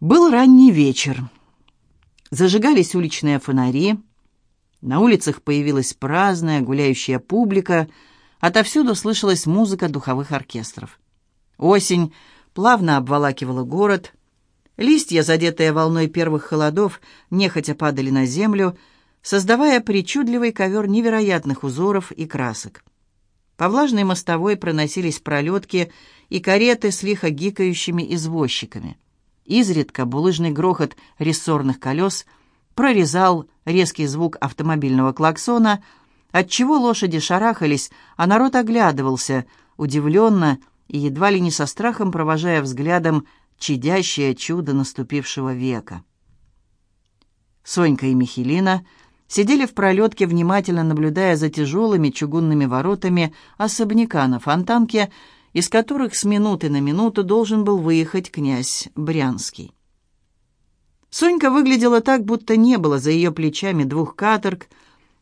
Был ранний вечер. Зажигались уличные фонари. На улицах появилась праздная, гуляющая публика. Отовсюду слышалась музыка духовых оркестров. Осень плавно обволакивала город. Листья, задетые волной первых холодов, нехотя падали на землю, создавая причудливый ковер невероятных узоров и красок. По влажной мостовой проносились пролетки и кареты с лихо гикающими извозчиками. Изредка булыжный грохот рессорных колес прорезал резкий звук автомобильного клаксона, отчего лошади шарахались, а народ оглядывался, удивленно и едва ли не со страхом провожая взглядом чадящее чудо наступившего века. Сонька и Михелина сидели в пролетке, внимательно наблюдая за тяжелыми чугунными воротами особняка на фонтанке, из которых с минуты на минуту должен был выехать князь Брянский. Сонька выглядела так, будто не было за ее плечами двух каторг,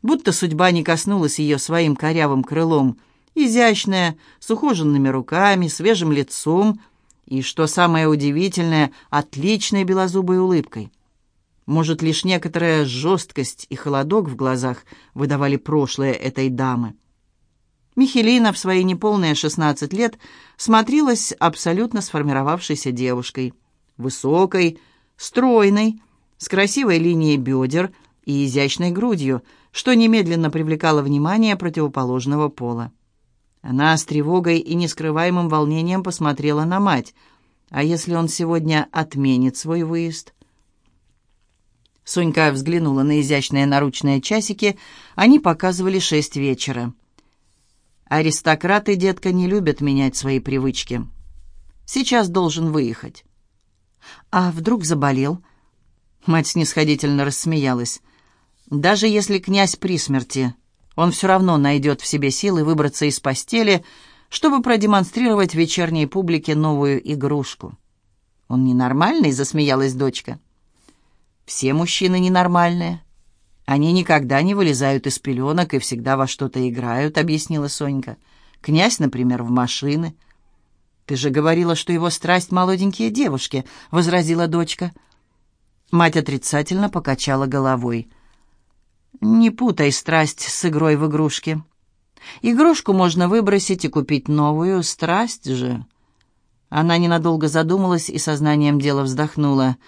будто судьба не коснулась ее своим корявым крылом, изящная, с ухоженными руками, свежим лицом и, что самое удивительное, отличной белозубой улыбкой. Может, лишь некоторая жесткость и холодок в глазах выдавали прошлое этой дамы. Михелина в свои неполные 16 лет смотрелась абсолютно сформировавшейся девушкой. Высокой, стройной, с красивой линией бедер и изящной грудью, что немедленно привлекало внимание противоположного пола. Она с тревогой и нескрываемым волнением посмотрела на мать. А если он сегодня отменит свой выезд? Сонька взглянула на изящные наручные часики. Они показывали шесть вечера. Аристократы, детка, не любят менять свои привычки. Сейчас должен выехать. А вдруг заболел? Мать снисходительно рассмеялась. Даже если князь при смерти, он все равно найдет в себе силы выбраться из постели, чтобы продемонстрировать вечерней публике новую игрушку. «Он ненормальный?» — засмеялась дочка. «Все мужчины ненормальные. «Они никогда не вылезают из пеленок и всегда во что-то играют», — объяснила Сонька. «Князь, например, в машины». «Ты же говорила, что его страсть — молоденькие девушки», — возразила дочка. Мать отрицательно покачала головой. «Не путай страсть с игрой в игрушки. Игрушку можно выбросить и купить новую, страсть же...» Она ненадолго задумалась и сознанием дела вздохнула —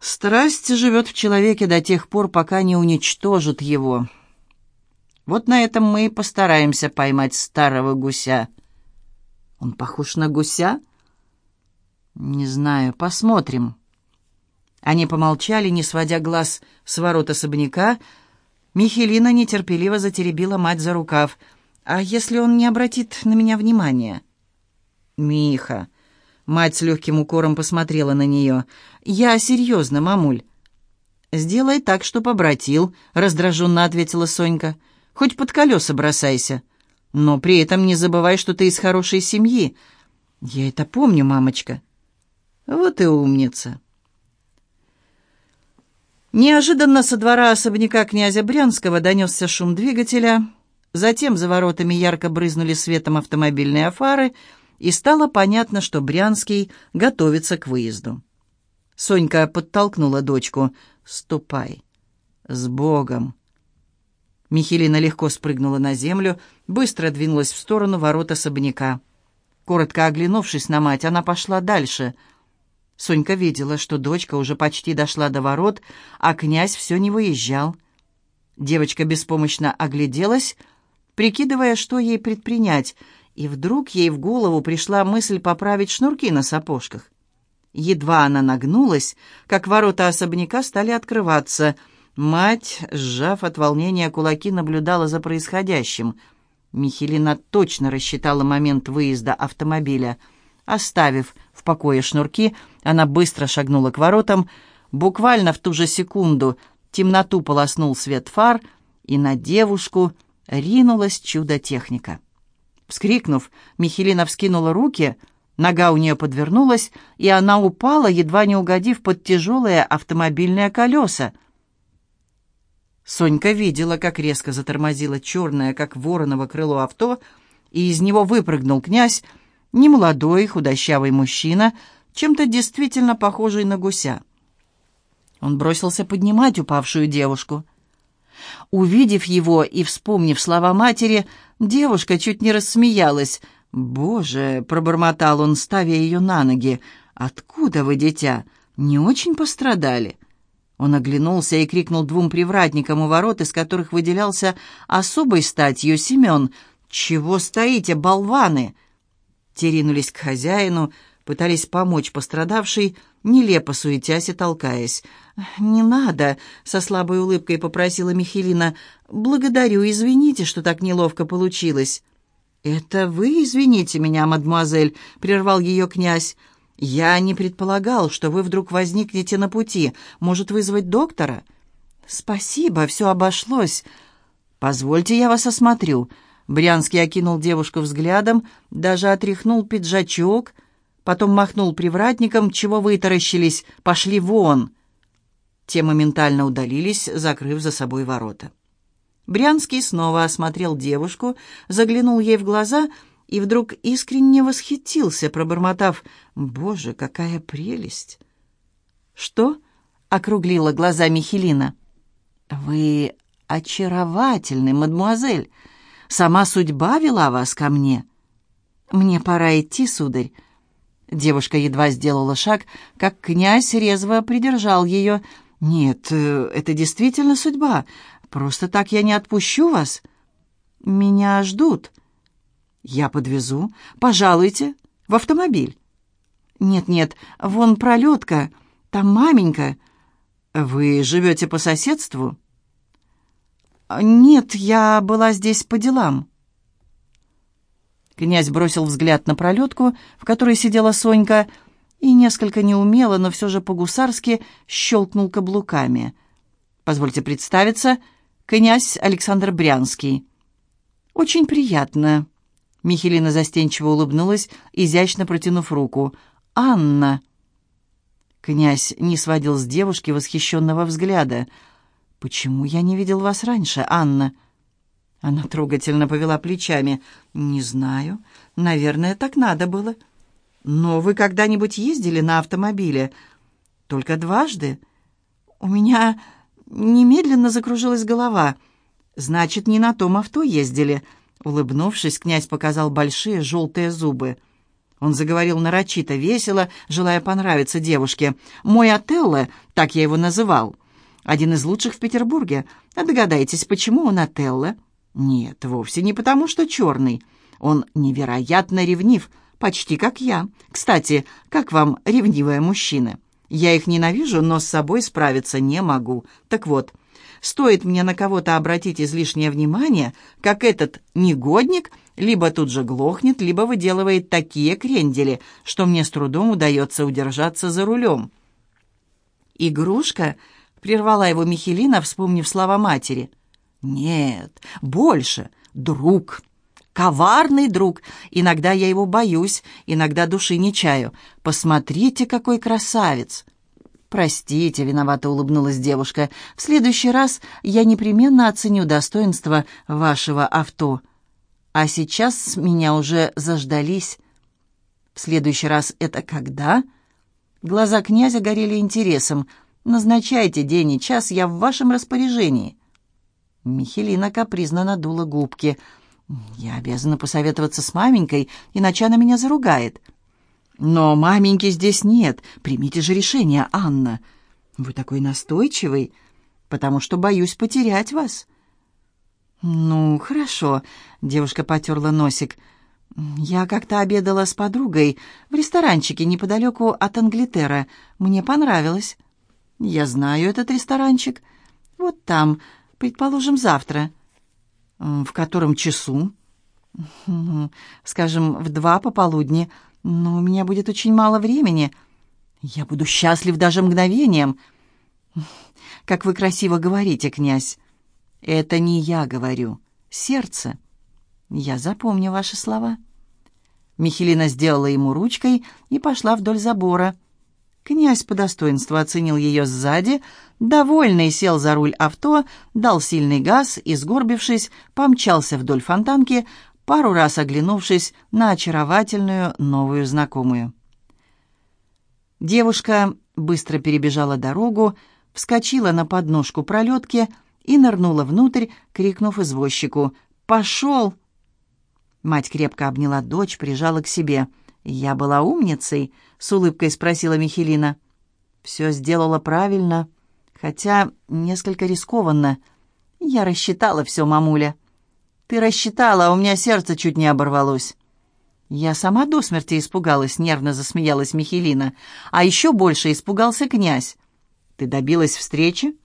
Страсть живет в человеке до тех пор, пока не уничтожит его. Вот на этом мы и постараемся поймать старого гуся. Он похож на гуся? Не знаю, посмотрим. Они помолчали, не сводя глаз с ворот особняка. Михелина нетерпеливо затеребила мать за рукав. «А если он не обратит на меня внимания?» «Миха, Мать с легким укором посмотрела на нее. «Я серьезно, мамуль». «Сделай так, что побратил», — раздраженно ответила Сонька. «Хоть под колеса бросайся. Но при этом не забывай, что ты из хорошей семьи». «Я это помню, мамочка». «Вот и умница». Неожиданно со двора особняка князя Брянского донесся шум двигателя. Затем за воротами ярко брызнули светом автомобильные фары — и стало понятно, что Брянский готовится к выезду. Сонька подтолкнула дочку. «Ступай. С Богом!» Михелина легко спрыгнула на землю, быстро двинулась в сторону ворот особняка. Коротко оглянувшись на мать, она пошла дальше. Сонька видела, что дочка уже почти дошла до ворот, а князь все не выезжал. Девочка беспомощно огляделась, прикидывая, что ей предпринять — и вдруг ей в голову пришла мысль поправить шнурки на сапожках. Едва она нагнулась, как ворота особняка стали открываться. Мать, сжав от волнения кулаки, наблюдала за происходящим. Михелина точно рассчитала момент выезда автомобиля. Оставив в покое шнурки, она быстро шагнула к воротам. Буквально в ту же секунду темноту полоснул свет фар, и на девушку ринулась чудо-техника. Вскрикнув, Михелина вскинула руки, нога у нее подвернулась, и она упала, едва не угодив под тяжелые автомобильные колеса. Сонька видела, как резко затормозило черное, как вороново крыло авто, и из него выпрыгнул князь, немолодой, худощавый мужчина, чем-то действительно похожий на гуся. Он бросился поднимать упавшую девушку. Увидев его и вспомнив слова матери, девушка чуть не рассмеялась. «Боже!» — пробормотал он, ставя ее на ноги. «Откуда вы, дитя? Не очень пострадали?» Он оглянулся и крикнул двум привратникам у ворот, из которых выделялся особой статью Семен. «Чего стоите, болваны?» Те ринулись к хозяину, пытались помочь пострадавшей, нелепо суетясь и толкаясь. «Не надо», — со слабой улыбкой попросила Михелина. «Благодарю, извините, что так неловко получилось». «Это вы извините меня, мадемуазель», — прервал ее князь. «Я не предполагал, что вы вдруг возникнете на пути. Может, вызвать доктора?» «Спасибо, все обошлось. Позвольте, я вас осмотрю». Брянский окинул девушку взглядом, даже отряхнул пиджачок — потом махнул привратникам, чего вытаращились, пошли вон. Те моментально удалились, закрыв за собой ворота. Брянский снова осмотрел девушку, заглянул ей в глаза и вдруг искренне восхитился, пробормотав «Боже, какая прелесть!» «Что?» — округлила глаза Михелина. «Вы очаровательны, мадмуазель. Сама судьба вела вас ко мне». «Мне пора идти, сударь. Девушка едва сделала шаг, как князь резво придержал ее. «Нет, э, это действительно судьба. Просто так я не отпущу вас. Меня ждут. Я подвезу. Пожалуйте, в автомобиль». «Нет-нет, вон пролетка. Там маменька. Вы живете по соседству?» «Нет, я была здесь по делам». Князь бросил взгляд на пролетку, в которой сидела Сонька, и несколько неумело, но все же по-гусарски щелкнул каблуками. «Позвольте представиться, князь Александр Брянский». «Очень приятно». Михелина застенчиво улыбнулась, изящно протянув руку. «Анна». Князь не сводил с девушки восхищенного взгляда. «Почему я не видел вас раньше, Анна?» Она трогательно повела плечами. «Не знаю. Наверное, так надо было. Но вы когда-нибудь ездили на автомобиле? Только дважды? У меня немедленно закружилась голова. Значит, не на том авто ездили». Улыбнувшись, князь показал большие желтые зубы. Он заговорил нарочито, весело, желая понравиться девушке. «Мой Отелло, так я его называл, один из лучших в Петербурге. А догадайтесь, почему он Отелло?» Нет, вовсе не потому, что черный. Он невероятно ревнив, почти как я. Кстати, как вам ревнивые мужчины? Я их ненавижу, но с собой справиться не могу. Так вот, стоит мне на кого-то обратить излишнее внимание, как этот негодник либо тут же глохнет, либо выделывает такие крендели, что мне с трудом удается удержаться за рулем. «Игрушка?» — прервала его Михелина, вспомнив слова матери. Нет, больше. Друг. Коварный друг. Иногда я его боюсь, иногда души не чаю. Посмотрите, какой красавец. «Простите», — виновато улыбнулась девушка, — «в следующий раз я непременно оценю достоинство вашего авто. А сейчас меня уже заждались». «В следующий раз это когда?» Глаза князя горели интересом. «Назначайте день и час, я в вашем распоряжении». Михелина капризно надула губки. «Я обязана посоветоваться с маменькой, иначе она меня заругает». «Но маменьки здесь нет. Примите же решение, Анна. Вы такой настойчивый, потому что боюсь потерять вас». «Ну, хорошо», — девушка потерла носик. «Я как-то обедала с подругой в ресторанчике неподалеку от Англитера. Мне понравилось». «Я знаю этот ресторанчик. Вот там, Предположим, завтра. В котором часу? Скажем, в два пополудни. Но у меня будет очень мало времени. Я буду счастлив даже мгновением. Как вы красиво говорите, князь. Это не я говорю. Сердце. Я запомню ваши слова. Михелина сделала ему ручкой и пошла вдоль забора. Князь по достоинству оценил ее сзади, довольный сел за руль авто, дал сильный газ и, сгорбившись, помчался вдоль фонтанки, пару раз оглянувшись на очаровательную новую знакомую. Девушка быстро перебежала дорогу, вскочила на подножку пролетки и нырнула внутрь, крикнув извозчику «Пошел!». Мать крепко обняла дочь, прижала к себе. «Я была умницей?» — с улыбкой спросила Михелина. «Все сделала правильно, хотя несколько рискованно. Я рассчитала все, мамуля». «Ты рассчитала, а у меня сердце чуть не оборвалось». «Я сама до смерти испугалась», — нервно засмеялась Михелина. «А еще больше испугался князь». «Ты добилась встречи?»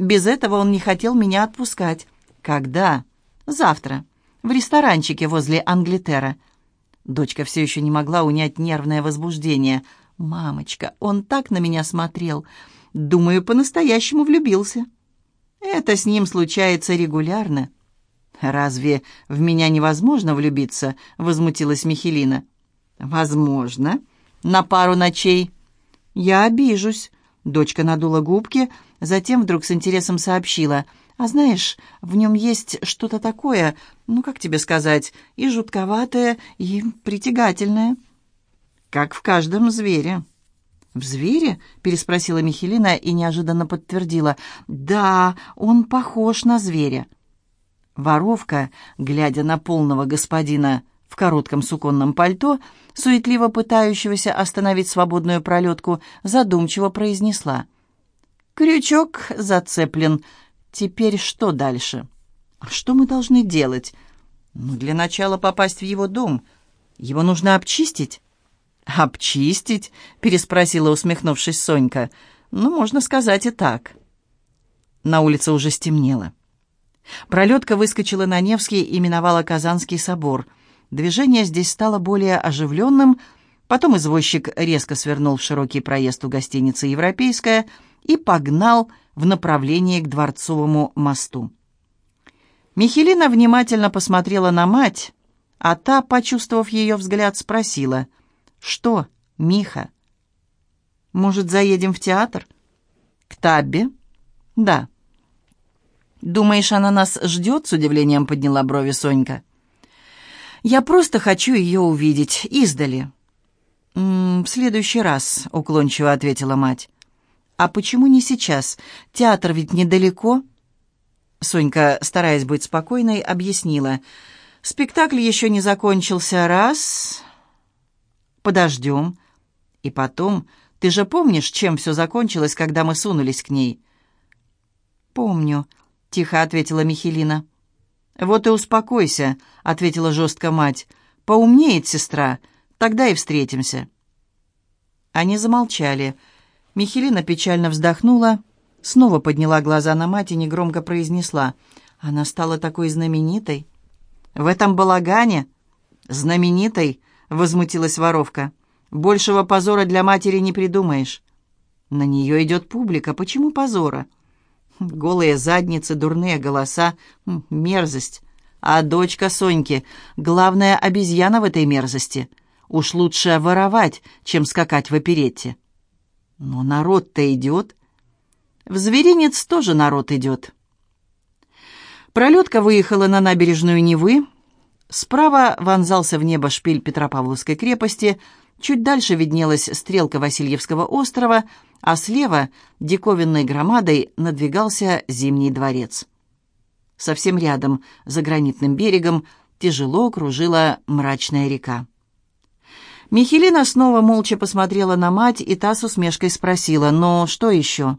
«Без этого он не хотел меня отпускать». «Когда?» «Завтра. В ресторанчике возле Англитера». Дочка все еще не могла унять нервное возбуждение. «Мамочка, он так на меня смотрел. Думаю, по-настоящему влюбился». «Это с ним случается регулярно». «Разве в меня невозможно влюбиться?» — возмутилась Михелина. «Возможно. На пару ночей». «Я обижусь». Дочка надула губки, затем вдруг с интересом сообщила. «А знаешь, в нем есть что-то такое, ну, как тебе сказать, и жутковатое, и притягательное». «Как в каждом звере». «В звере?» — переспросила Михелина и неожиданно подтвердила. «Да, он похож на зверя». Воровка, глядя на полного господина в коротком суконном пальто, суетливо пытающегося остановить свободную пролетку, задумчиво произнесла. «Крючок зацеплен. Теперь что дальше?» «А что мы должны делать?» «Ну, для начала попасть в его дом. Его нужно обчистить». «Обчистить?» — переспросила, усмехнувшись Сонька. «Ну, можно сказать и так». На улице уже стемнело. Пролетка выскочила на Невский и миновала Казанский собор. Движение здесь стало более оживленным, потом извозчик резко свернул в широкий проезд у гостиницы «Европейская» и погнал в направлении к Дворцовому мосту. Михелина внимательно посмотрела на мать, а та, почувствовав ее взгляд, спросила, «Что, Миха? Может, заедем в театр?» «К Табби?» «Да». «Думаешь, она нас ждет?» — с удивлением подняла брови Сонька. «Я просто хочу ее увидеть, издали». «М -м, «В следующий раз», — уклончиво ответила мать. «А почему не сейчас? Театр ведь недалеко». Сонька, стараясь быть спокойной, объяснила. «Спектакль еще не закончился. Раз. Подождем. И потом, ты же помнишь, чем все закончилось, когда мы сунулись к ней?» «Помню», тихо ответила Михелина. «Вот и успокойся», — ответила жестко мать. «Поумнеет сестра, тогда и встретимся». Они замолчали. Михелина печально вздохнула, снова подняла глаза на мать и негромко произнесла. «Она стала такой знаменитой». «В этом балагане?» «Знаменитой?» — возмутилась воровка. «Большего позора для матери не придумаешь». «На нее идет публика. Почему позора?» Голые задницы, дурные голоса, мерзость. А дочка Соньки — главная обезьяна в этой мерзости. Уж лучше воровать, чем скакать в оперетте. Но народ-то идет. В зверинец тоже народ идет. Пролетка выехала на набережную Невы. Справа вонзался в небо шпиль Петропавловской крепости, чуть дальше виднелась стрелка Васильевского острова — а слева диковинной громадой надвигался Зимний дворец. Совсем рядом, за гранитным берегом, тяжело кружила мрачная река. Михелина снова молча посмотрела на мать, и та с усмешкой спросила, «Но что еще?»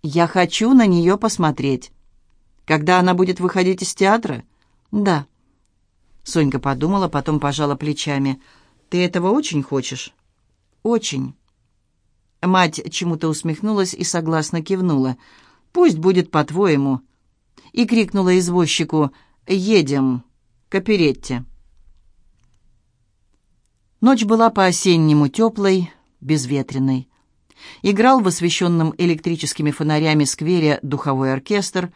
«Я хочу на нее посмотреть». «Когда она будет выходить из театра?» «Да». Сонька подумала, потом пожала плечами. «Ты этого очень хочешь?» «Очень». Мать чему-то усмехнулась и согласно кивнула. «Пусть будет по-твоему». И крикнула извозчику «Едем к оперетте». Ночь была по-осеннему теплой, безветренной. Играл в освещенном электрическими фонарями сквере духовой оркестр,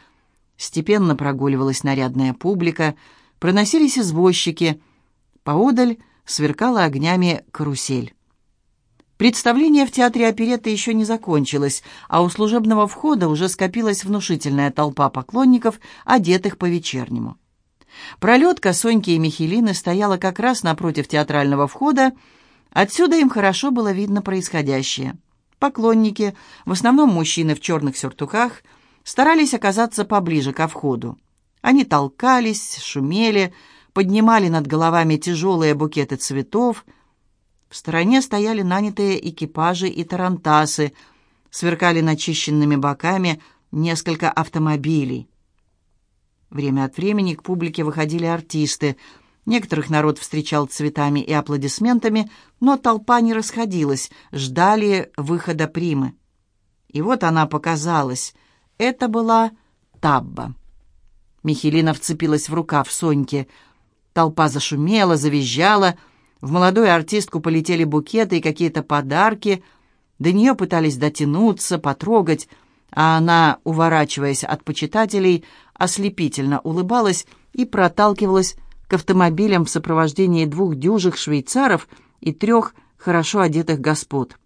степенно прогуливалась нарядная публика, проносились извозчики, поодаль сверкала огнями карусель. Представление в театре оперетты еще не закончилось, а у служебного входа уже скопилась внушительная толпа поклонников, одетых по-вечернему. Пролетка Соньки и Михелины стояла как раз напротив театрального входа, Отсюда им хорошо было видно происходящее. Поклонники, в основном мужчины в черных сюртуках, старались оказаться поближе ко входу. Они толкались, шумели, поднимали над головами тяжелые букеты цветов. В стороне стояли нанятые экипажи и тарантасы, сверкали начищенными боками несколько автомобилей. Время от времени к публике выходили артисты. Некоторых народ встречал цветами и аплодисментами, но толпа не расходилась, ждали выхода примы. И вот она показалась. Это была Табба. Михелина вцепилась в рукав Соньки. Толпа зашумела, завизжала. В молодую артистку полетели букеты и какие-то подарки. До нее пытались дотянуться, потрогать, а она, уворачиваясь от почитателей, ослепительно улыбалась и проталкивалась к автомобилям в сопровождении двух дюжих швейцаров и трех хорошо одетых господ.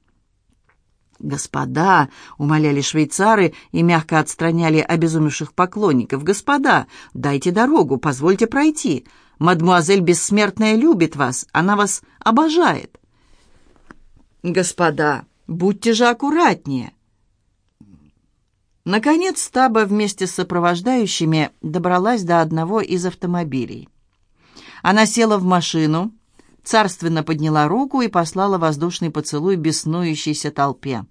«Господа!» — умоляли швейцары и мягко отстраняли обезумевших поклонников. «Господа, дайте дорогу, позвольте пройти. Мадмуазель Бессмертная любит вас, она вас обожает». «Господа, будьте же аккуратнее!» Наконец Таба вместе с сопровождающими добралась до одного из автомобилей. Она села в машину, царственно подняла руку и послала воздушный поцелуй беснующейся толпе.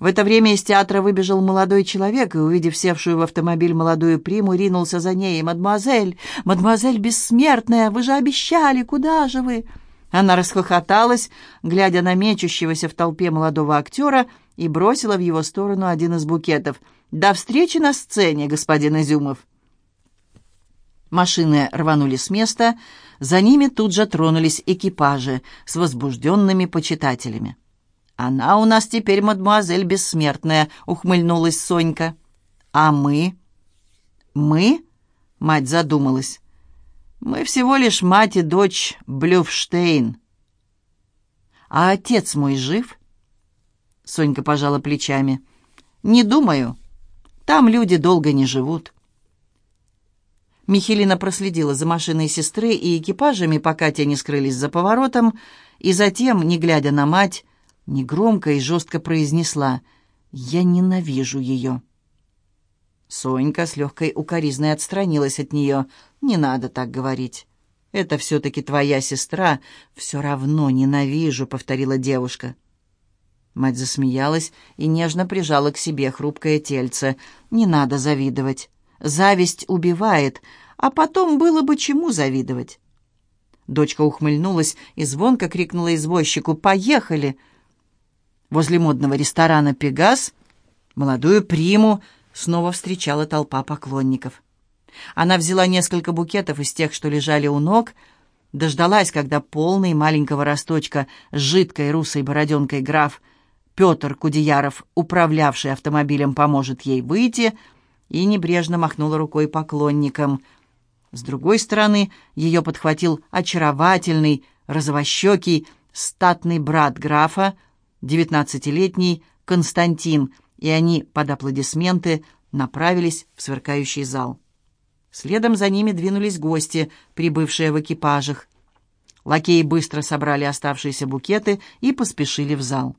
В это время из театра выбежал молодой человек и, увидев севшую в автомобиль молодую приму, ринулся за ней. «Мадемуазель! Мадемуазель бессмертная! Вы же обещали! Куда же вы?» Она расхохоталась, глядя на мечущегося в толпе молодого актера, и бросила в его сторону один из букетов. «До встречи на сцене, господин Изюмов!» Машины рванули с места, за ними тут же тронулись экипажи с возбужденными почитателями. «Она у нас теперь мадемуазель бессмертная», — ухмыльнулась Сонька. «А мы?» «Мы?» — мать задумалась. Мы всего лишь мать и дочь Блюфштейн. А отец мой жив? Сонька пожала плечами. Не думаю. Там люди долго не живут. Михелина проследила за машиной сестры и экипажами, пока те не скрылись за поворотом, и затем, не глядя на мать, негромко и жестко произнесла «Я ненавижу ее». Сонька с легкой укоризной отстранилась от нее. «Не надо так говорить. Это все-таки твоя сестра. Все равно ненавижу», — повторила девушка. Мать засмеялась и нежно прижала к себе хрупкое тельце. «Не надо завидовать. Зависть убивает, а потом было бы чему завидовать». Дочка ухмыльнулась и звонко крикнула извозчику «Поехали!». Возле модного ресторана «Пегас» молодую приму снова встречала толпа поклонников. Она взяла несколько букетов из тех, что лежали у ног, дождалась, когда полный маленького росточка с жидкой русой бороденкой граф Петр Кудеяров, управлявший автомобилем, поможет ей выйти, и небрежно махнула рукой поклонникам. С другой стороны ее подхватил очаровательный, розовощекий, статный брат графа, девятнадцатилетний Константин — и они под аплодисменты направились в сверкающий зал. Следом за ними двинулись гости, прибывшие в экипажах. Лакеи быстро собрали оставшиеся букеты и поспешили в зал.